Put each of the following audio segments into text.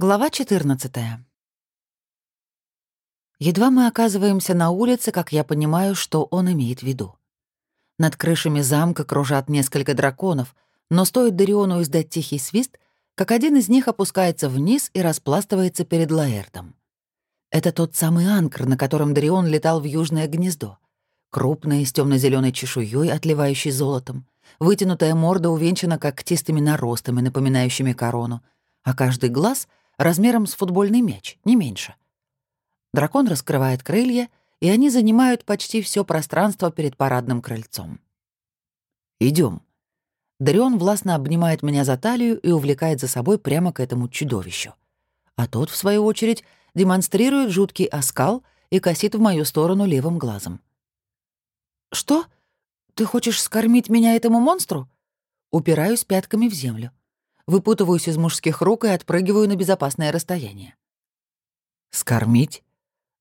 Глава 14. Едва мы оказываемся на улице, как я понимаю, что он имеет в виду. Над крышами замка кружат несколько драконов, но стоит Дариону издать тихий свист, как один из них опускается вниз и распластывается перед Лаэртом. Это тот самый анкр, на котором Дарион летал в южное гнездо. Крупный, с темно зеленой чешуей, отливающий золотом. Вытянутая морда увенчана когтистыми наростами, напоминающими корону, а каждый глаз — размером с футбольный мяч, не меньше. Дракон раскрывает крылья, и они занимают почти все пространство перед парадным крыльцом. Идем. Дарион властно обнимает меня за талию и увлекает за собой прямо к этому чудовищу. А тот, в свою очередь, демонстрирует жуткий оскал и косит в мою сторону левым глазом. «Что? Ты хочешь скормить меня этому монстру?» Упираюсь пятками в землю выпутываюсь из мужских рук и отпрыгиваю на безопасное расстояние. «Скормить?»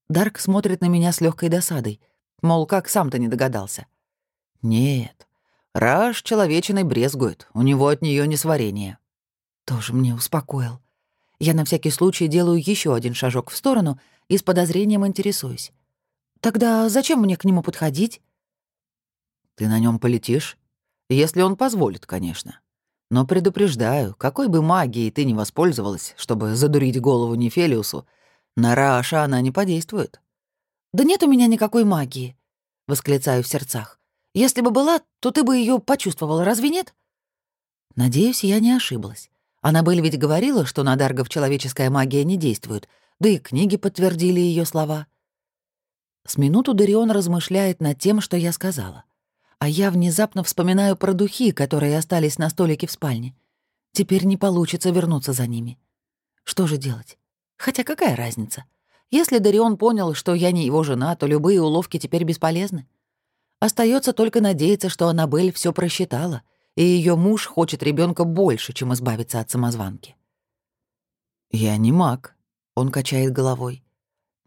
Дарк смотрит на меня с легкой досадой, мол, как сам-то не догадался. «Нет, Раш человечиной брезгует, у него от нее несварение». Тоже мне успокоил. Я на всякий случай делаю еще один шажок в сторону и с подозрением интересуюсь. «Тогда зачем мне к нему подходить?» «Ты на нем полетишь? Если он позволит, конечно. Но предупреждаю, какой бы магией ты ни воспользовалась, чтобы задурить голову Нефелиусу, на Рааша она не подействует. «Да нет у меня никакой магии», — восклицаю в сердцах. «Если бы была, то ты бы ее почувствовала, разве нет?» Надеюсь, я не ошиблась. Аннабель ведь говорила, что на Даргов человеческая магия не действует, да и книги подтвердили ее слова. С минуту Дарион размышляет над тем, что я сказала а я внезапно вспоминаю про духи, которые остались на столике в спальне. Теперь не получится вернуться за ними. Что же делать? Хотя какая разница? Если Дарион понял, что я не его жена, то любые уловки теперь бесполезны. Остается только надеяться, что Аннабель все просчитала, и ее муж хочет ребенка больше, чем избавиться от самозванки. «Я не маг», — он качает головой.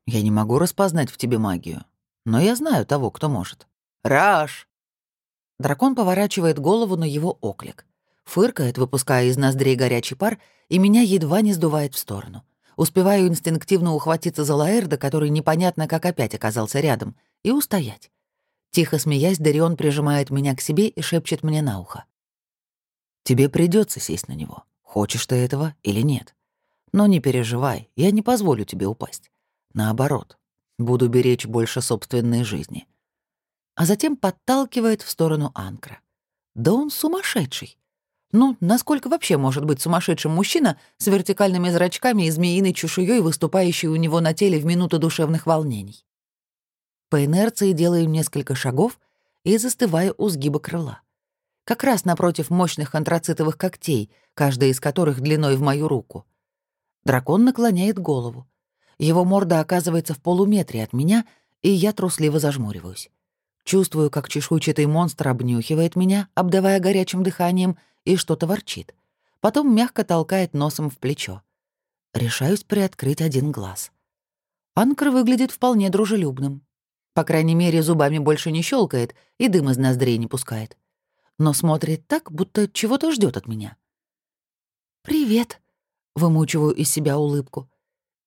«Я не могу распознать в тебе магию, но я знаю того, кто может». «Раш!» Дракон поворачивает голову на его оклик. Фыркает, выпуская из ноздрей горячий пар, и меня едва не сдувает в сторону. Успеваю инстинктивно ухватиться за Лаэрда, который непонятно как опять оказался рядом, и устоять. Тихо смеясь, Дарион прижимает меня к себе и шепчет мне на ухо. «Тебе придется сесть на него, хочешь ты этого или нет. Но не переживай, я не позволю тебе упасть. Наоборот, буду беречь больше собственной жизни а затем подталкивает в сторону Анкра. Да он сумасшедший. Ну, насколько вообще может быть сумасшедшим мужчина с вертикальными зрачками и змеиной чешуей, выступающей у него на теле в минуту душевных волнений? По инерции делаю несколько шагов и застываю у сгиба крыла. Как раз напротив мощных антрацитовых когтей, каждая из которых длиной в мою руку. Дракон наклоняет голову. Его морда оказывается в полуметре от меня, и я трусливо зажмуриваюсь. Чувствую, как чешуйчатый монстр обнюхивает меня, обдавая горячим дыханием, и что-то ворчит. Потом мягко толкает носом в плечо. Решаюсь приоткрыть один глаз. Анкр выглядит вполне дружелюбным. По крайней мере, зубами больше не щелкает и дым из ноздрей не пускает. Но смотрит так, будто чего-то ждет от меня. «Привет», — вымучиваю из себя улыбку.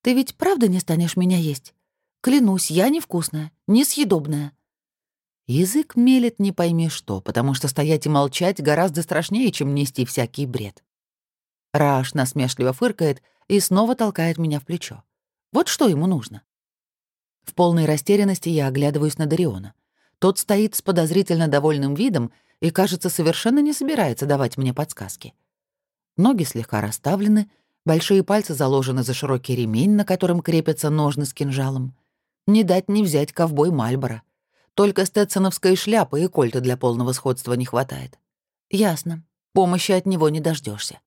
«Ты ведь правда не станешь меня есть? Клянусь, я невкусная, несъедобная». Язык мелет не пойми что, потому что стоять и молчать гораздо страшнее, чем нести всякий бред. Раш насмешливо фыркает и снова толкает меня в плечо. Вот что ему нужно. В полной растерянности я оглядываюсь на Дариона. Тот стоит с подозрительно довольным видом и, кажется, совершенно не собирается давать мне подсказки. Ноги слегка расставлены, большие пальцы заложены за широкий ремень, на котором крепятся ножны с кинжалом. Не дать не взять ковбой Мальборо — только стетсоновской шляпы и кольта для полного сходства не хватает. Ясно. Помощи от него не дождешься.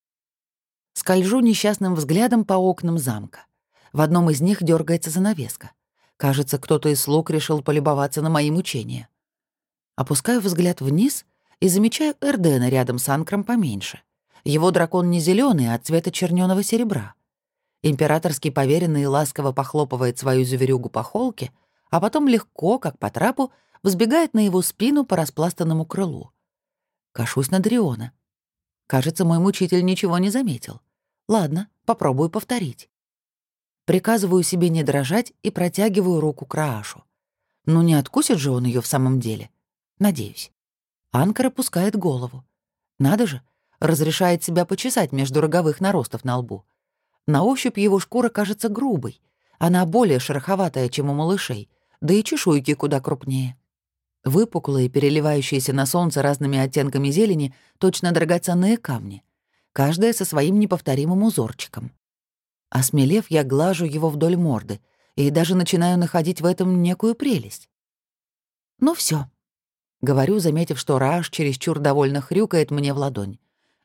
Скольжу несчастным взглядом по окнам замка. В одном из них дергается занавеска. Кажется, кто-то из слуг решил полюбоваться на мои мучения. Опускаю взгляд вниз и замечаю Эрдена рядом с Анкром поменьше. Его дракон не зеленый, а цвета черненого серебра. Императорский поверенный ласково похлопывает свою зверюгу по холке — а потом легко, как по трапу, взбегает на его спину по распластанному крылу. Кашусь на Дриона. Кажется, мой мучитель ничего не заметил. Ладно, попробую повторить. Приказываю себе не дрожать и протягиваю руку к Раашу. Ну не откусит же он ее в самом деле? Надеюсь. Анкар опускает голову. Надо же, разрешает себя почесать между роговых наростов на лбу. На ощупь его шкура кажется грубой. Она более шероховатая, чем у малышей, да и чешуйки куда крупнее. Выпуклые, переливающиеся на солнце разными оттенками зелени, точно драгоценные камни. Каждая со своим неповторимым узорчиком. Осмелев, я глажу его вдоль морды и даже начинаю находить в этом некую прелесть. Ну все, говорю, заметив, что Раш чересчур довольно хрюкает мне в ладонь.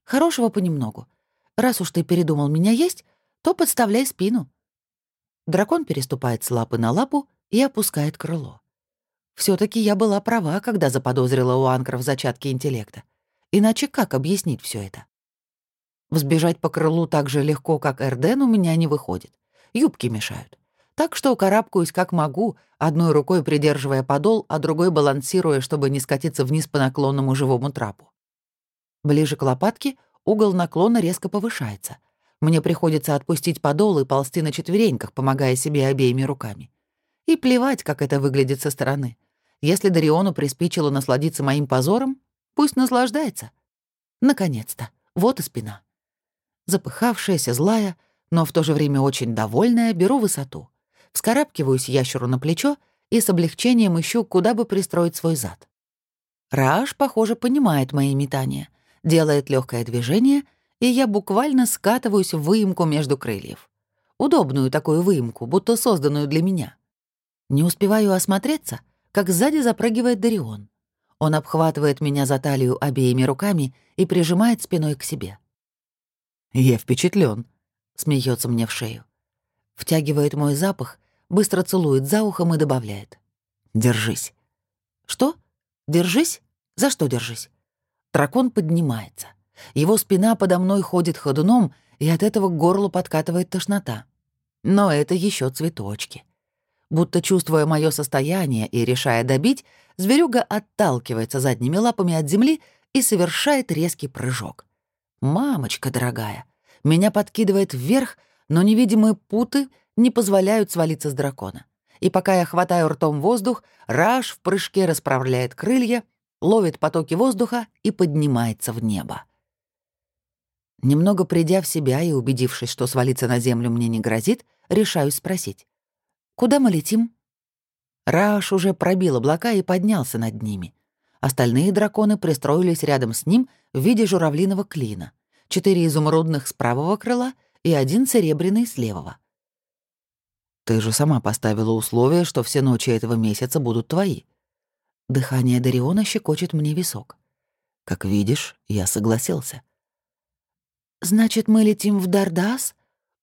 Хорошего понемногу. Раз уж ты передумал меня есть, то подставляй спину. Дракон переступает с лапы на лапу и опускает крыло. все таки я была права, когда заподозрила у анкров зачатки интеллекта. Иначе как объяснить все это? Взбежать по крылу так же легко, как Эрден, у меня не выходит. Юбки мешают. Так что карабкаюсь как могу, одной рукой придерживая подол, а другой балансируя, чтобы не скатиться вниз по наклонному живому трапу. Ближе к лопатке угол наклона резко повышается. Мне приходится отпустить подол и ползти на четвереньках, помогая себе обеими руками. И плевать, как это выглядит со стороны. Если Дариону приспичило насладиться моим позором, пусть наслаждается. Наконец-то. Вот и спина. Запыхавшаяся, злая, но в то же время очень довольная, беру высоту. Вскарабкиваюсь ящеру на плечо и с облегчением ищу, куда бы пристроить свой зад. Раш, похоже, понимает мои метания, делает легкое движение, и я буквально скатываюсь в выемку между крыльев. Удобную такую выемку, будто созданную для меня. Не успеваю осмотреться, как сзади запрыгивает Дарион. Он обхватывает меня за талию обеими руками и прижимает спиной к себе. «Я впечатлен, смеется мне в шею. Втягивает мой запах, быстро целует за ухом и добавляет. «Держись». «Что? Держись? За что держись?» Дракон поднимается. Его спина подо мной ходит ходуном, и от этого к горлу подкатывает тошнота. Но это еще цветочки. Будто чувствуя мое состояние и решая добить, зверюга отталкивается задними лапами от земли и совершает резкий прыжок. «Мамочка дорогая!» Меня подкидывает вверх, но невидимые путы не позволяют свалиться с дракона. И пока я хватаю ртом воздух, Раш в прыжке расправляет крылья, ловит потоки воздуха и поднимается в небо. Немного придя в себя и убедившись, что свалиться на землю мне не грозит, решаюсь спросить. «Куда мы летим?» Раш уже пробил облака и поднялся над ними. Остальные драконы пристроились рядом с ним в виде журавлиного клина. Четыре изумрудных с правого крыла и один серебряный с левого. «Ты же сама поставила условие, что все ночи этого месяца будут твои». Дыхание Дариона щекочет мне висок. «Как видишь, я согласился». «Значит, мы летим в Дардас?»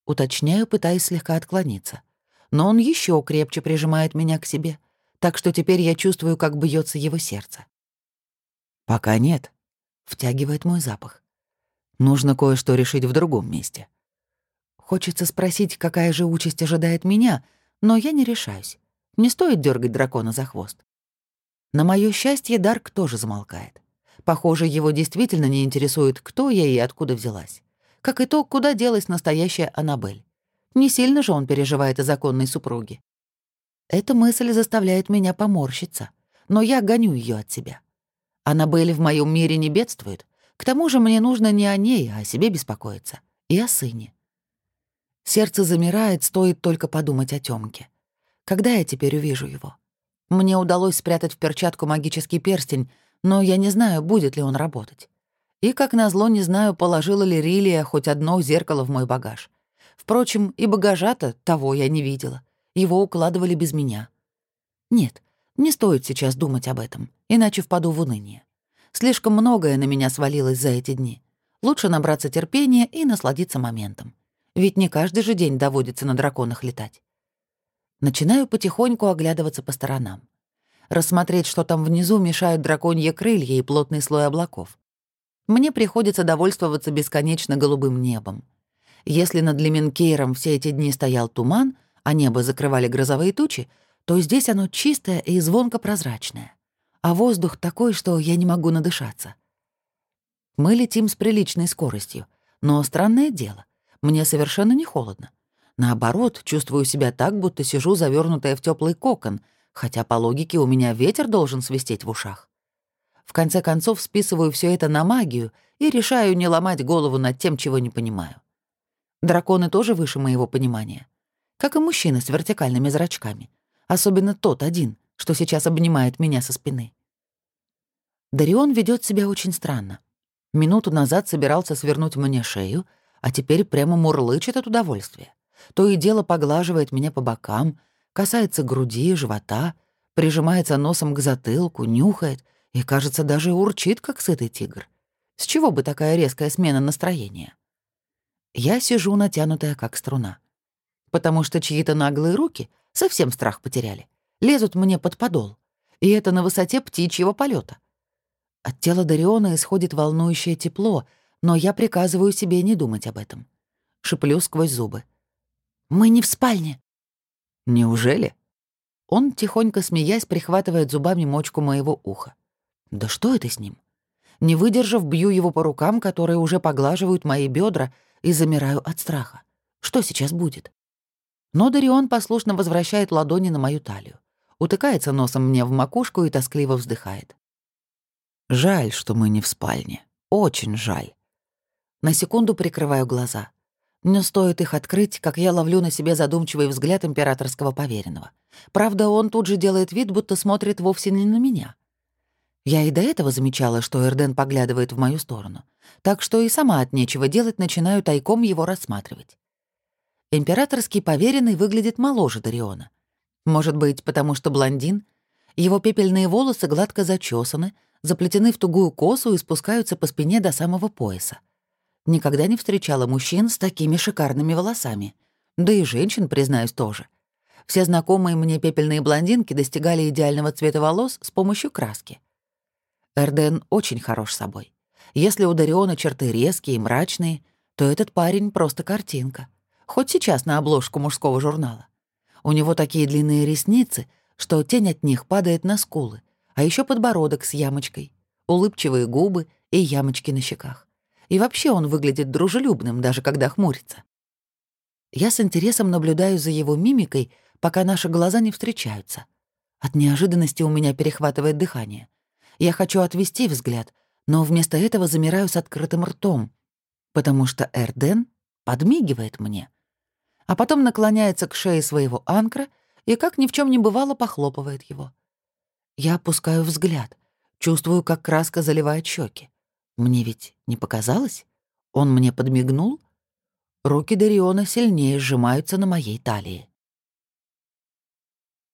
Уточняю, пытаясь слегка отклониться. Но он еще крепче прижимает меня к себе, так что теперь я чувствую, как бьется его сердце. «Пока нет», — втягивает мой запах. «Нужно кое-что решить в другом месте». Хочется спросить, какая же участь ожидает меня, но я не решаюсь. Не стоит дергать дракона за хвост. На моё счастье, Дарк тоже замолкает. Похоже, его действительно не интересует, кто я и откуда взялась. Как и то, куда делась настоящая Аннабель. Не сильно же он переживает о законной супруге. Эта мысль заставляет меня поморщиться, но я гоню ее от себя. Аннабель в моем мире не бедствует. К тому же мне нужно не о ней, а о себе беспокоиться. И о сыне. Сердце замирает, стоит только подумать о Тёмке. Когда я теперь увижу его? Мне удалось спрятать в перчатку магический перстень, но я не знаю, будет ли он работать. И, как назло, не знаю, положила ли Рилия хоть одно зеркало в мой багаж. Впрочем, и багажа-то того я не видела. Его укладывали без меня. Нет, не стоит сейчас думать об этом, иначе впаду в уныние. Слишком многое на меня свалилось за эти дни. Лучше набраться терпения и насладиться моментом. Ведь не каждый же день доводится на драконах летать. Начинаю потихоньку оглядываться по сторонам. Рассмотреть, что там внизу, мешают драконьи крылья и плотный слой облаков. Мне приходится довольствоваться бесконечно голубым небом. Если над Леменкейром все эти дни стоял туман, а небо закрывали грозовые тучи, то здесь оно чистое и звонко прозрачное. А воздух такой, что я не могу надышаться. Мы летим с приличной скоростью, но странное дело. мне совершенно не холодно. Наоборот, чувствую себя так, будто сижу завернутая в теплый кокон, хотя по логике у меня ветер должен свистеть в ушах. В конце концов, списываю все это на магию и решаю не ломать голову над тем, чего не понимаю. Драконы тоже выше моего понимания. Как и мужчины с вертикальными зрачками. Особенно тот один, что сейчас обнимает меня со спины. Дарион ведет себя очень странно. Минуту назад собирался свернуть мне шею, а теперь прямо мурлычет от удовольствия. То и дело поглаживает меня по бокам, касается груди, живота, прижимается носом к затылку, нюхает — и, кажется, даже урчит, как сытый тигр. С чего бы такая резкая смена настроения? Я сижу натянутая, как струна. Потому что чьи-то наглые руки совсем страх потеряли, лезут мне под подол. И это на высоте птичьего полета. От тела Дариона исходит волнующее тепло, но я приказываю себе не думать об этом. Шиплю сквозь зубы. «Мы не в спальне». «Неужели?» Он, тихонько смеясь, прихватывает зубами мочку моего уха. Да что это с ним? Не выдержав, бью его по рукам, которые уже поглаживают мои бедра, и замираю от страха. Что сейчас будет? Но Дарион послушно возвращает ладони на мою талию, утыкается носом мне в макушку и тоскливо вздыхает. Жаль, что мы не в спальне. Очень жаль. На секунду прикрываю глаза. Не стоит их открыть, как я ловлю на себе задумчивый взгляд императорского поверенного. Правда, он тут же делает вид, будто смотрит вовсе не на меня. Я и до этого замечала, что Эрден поглядывает в мою сторону, так что и сама от нечего делать начинаю тайком его рассматривать. Императорский поверенный выглядит моложе Дариона. Может быть, потому что блондин? Его пепельные волосы гладко зачесаны, заплетены в тугую косу и спускаются по спине до самого пояса. Никогда не встречала мужчин с такими шикарными волосами. Да и женщин, признаюсь, тоже. Все знакомые мне пепельные блондинки достигали идеального цвета волос с помощью краски. Эрден очень хорош собой. Если у Дариона черты резкие и мрачные, то этот парень просто картинка. Хоть сейчас на обложку мужского журнала. У него такие длинные ресницы, что тень от них падает на скулы, а еще подбородок с ямочкой, улыбчивые губы и ямочки на щеках. И вообще он выглядит дружелюбным, даже когда хмурится. Я с интересом наблюдаю за его мимикой, пока наши глаза не встречаются. От неожиданности у меня перехватывает дыхание. Я хочу отвести взгляд, но вместо этого замираю с открытым ртом, потому что Эрден подмигивает мне, а потом наклоняется к шее своего анкра и, как ни в чем не бывало, похлопывает его. Я опускаю взгляд, чувствую, как краска заливает щеки. Мне ведь не показалось? Он мне подмигнул? Руки Дариона сильнее сжимаются на моей талии.